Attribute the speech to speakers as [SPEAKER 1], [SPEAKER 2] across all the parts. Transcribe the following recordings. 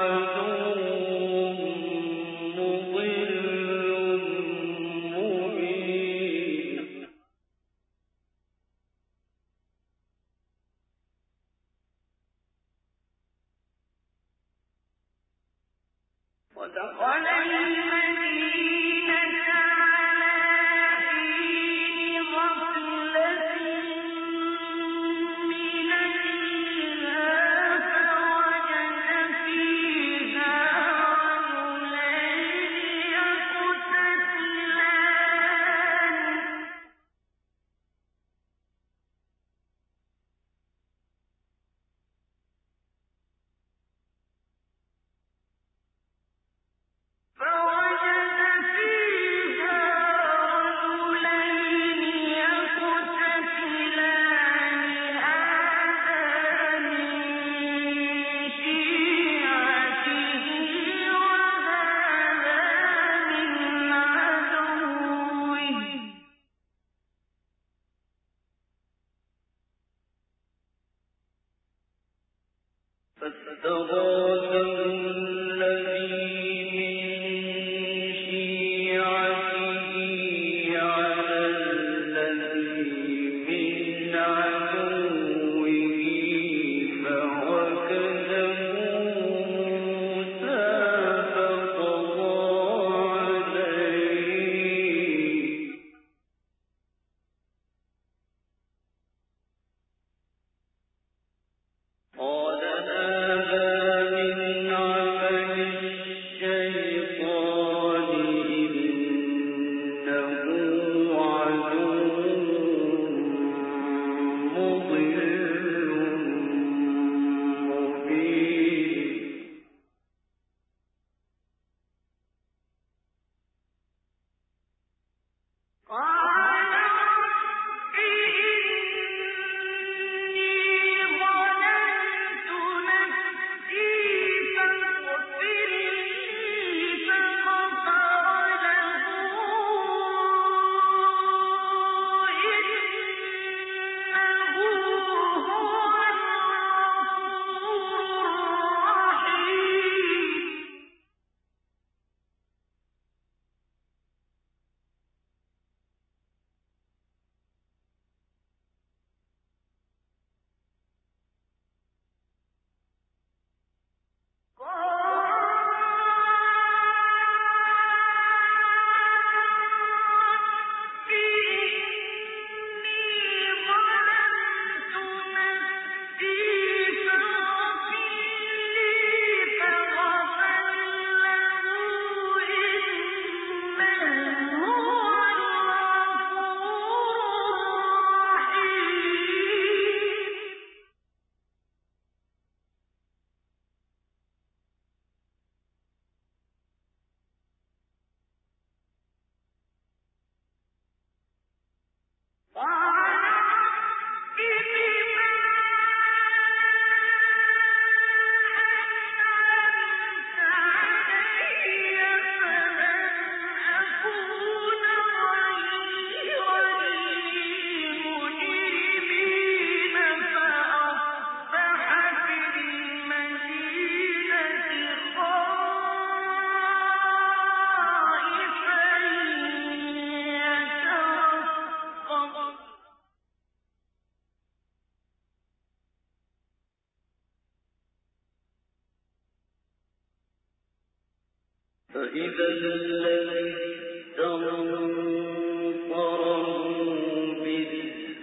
[SPEAKER 1] أَنْزُورُ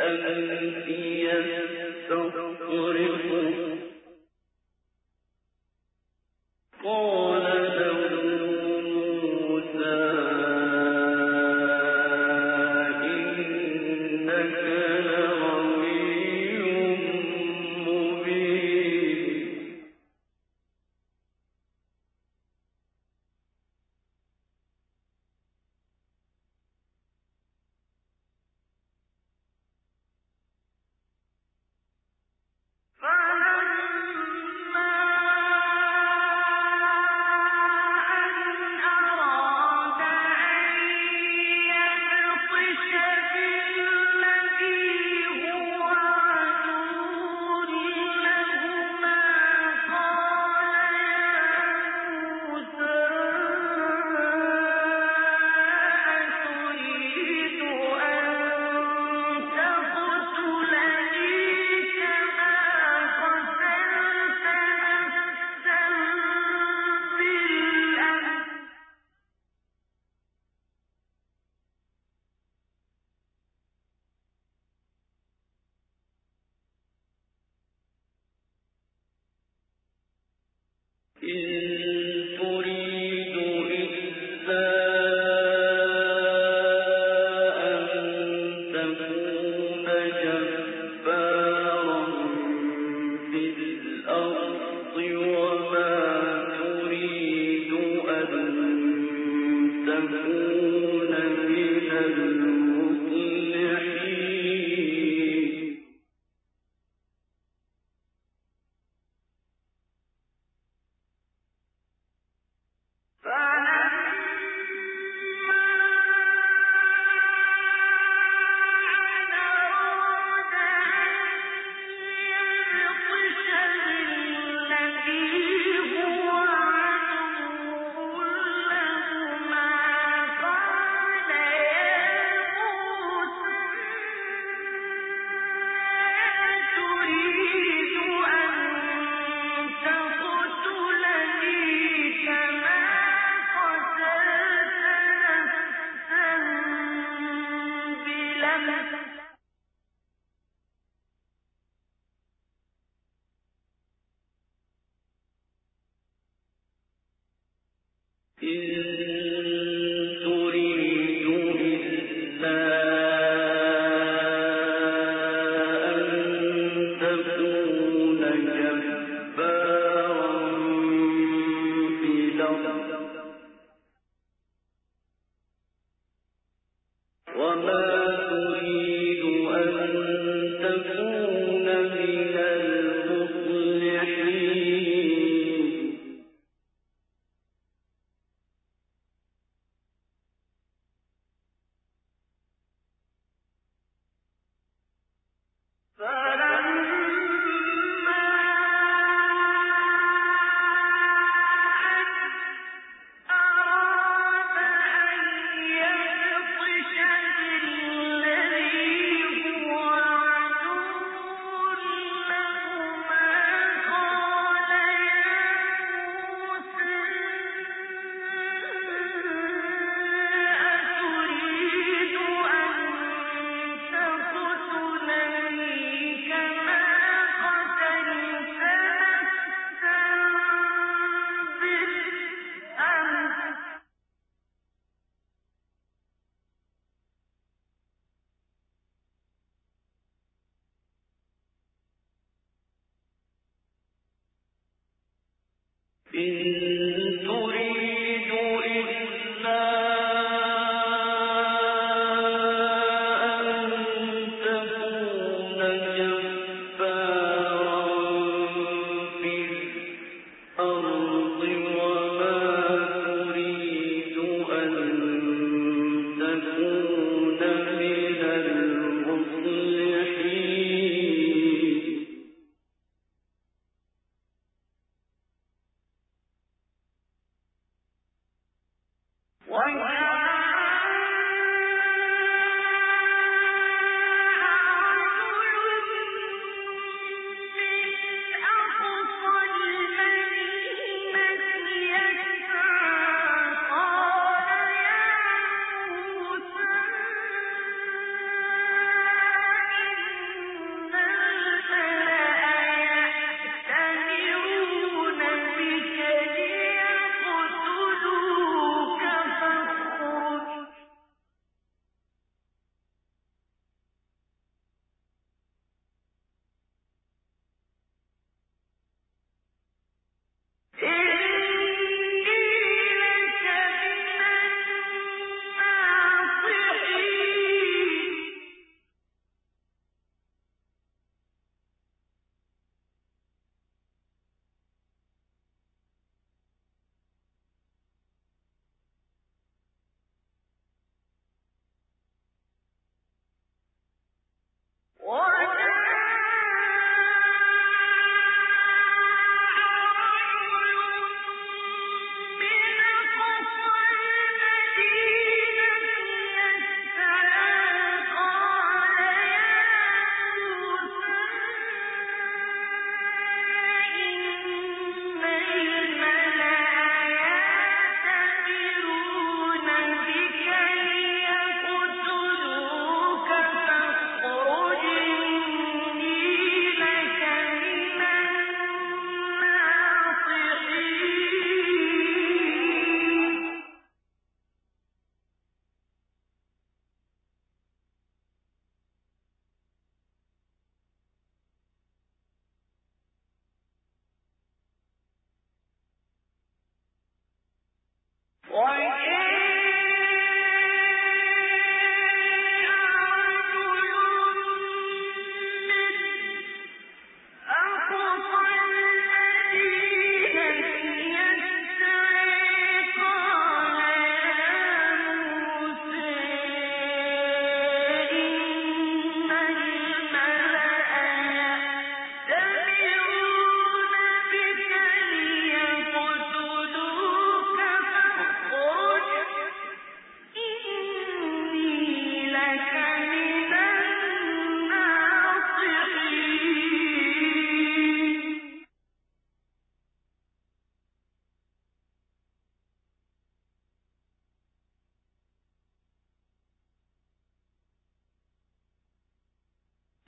[SPEAKER 1] الْأَلْفِيَةِ. One Why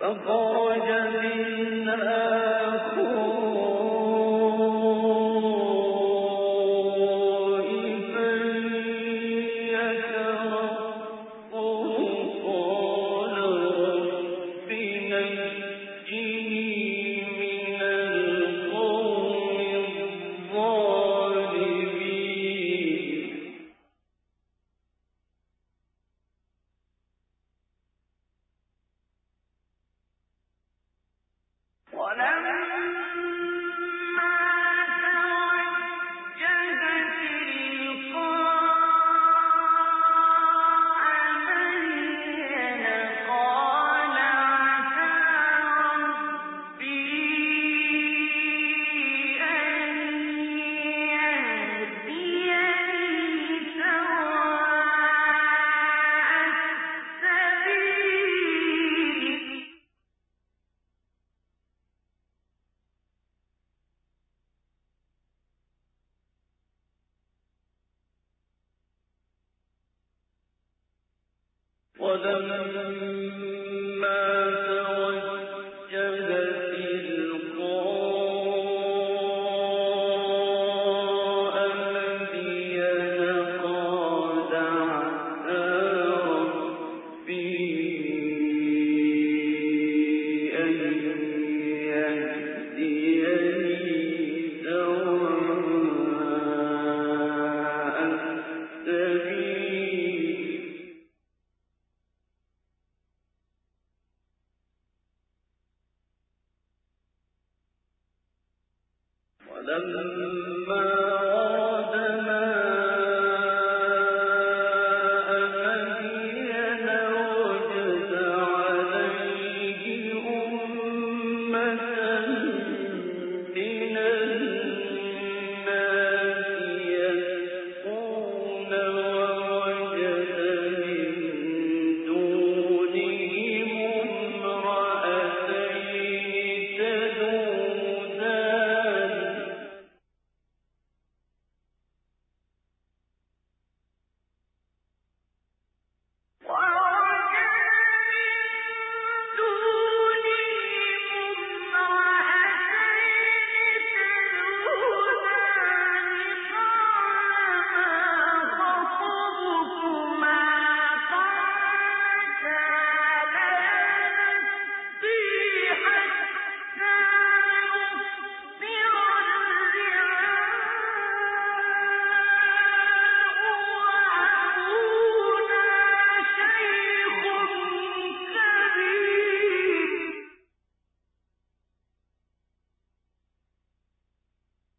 [SPEAKER 1] فخرج منها فلما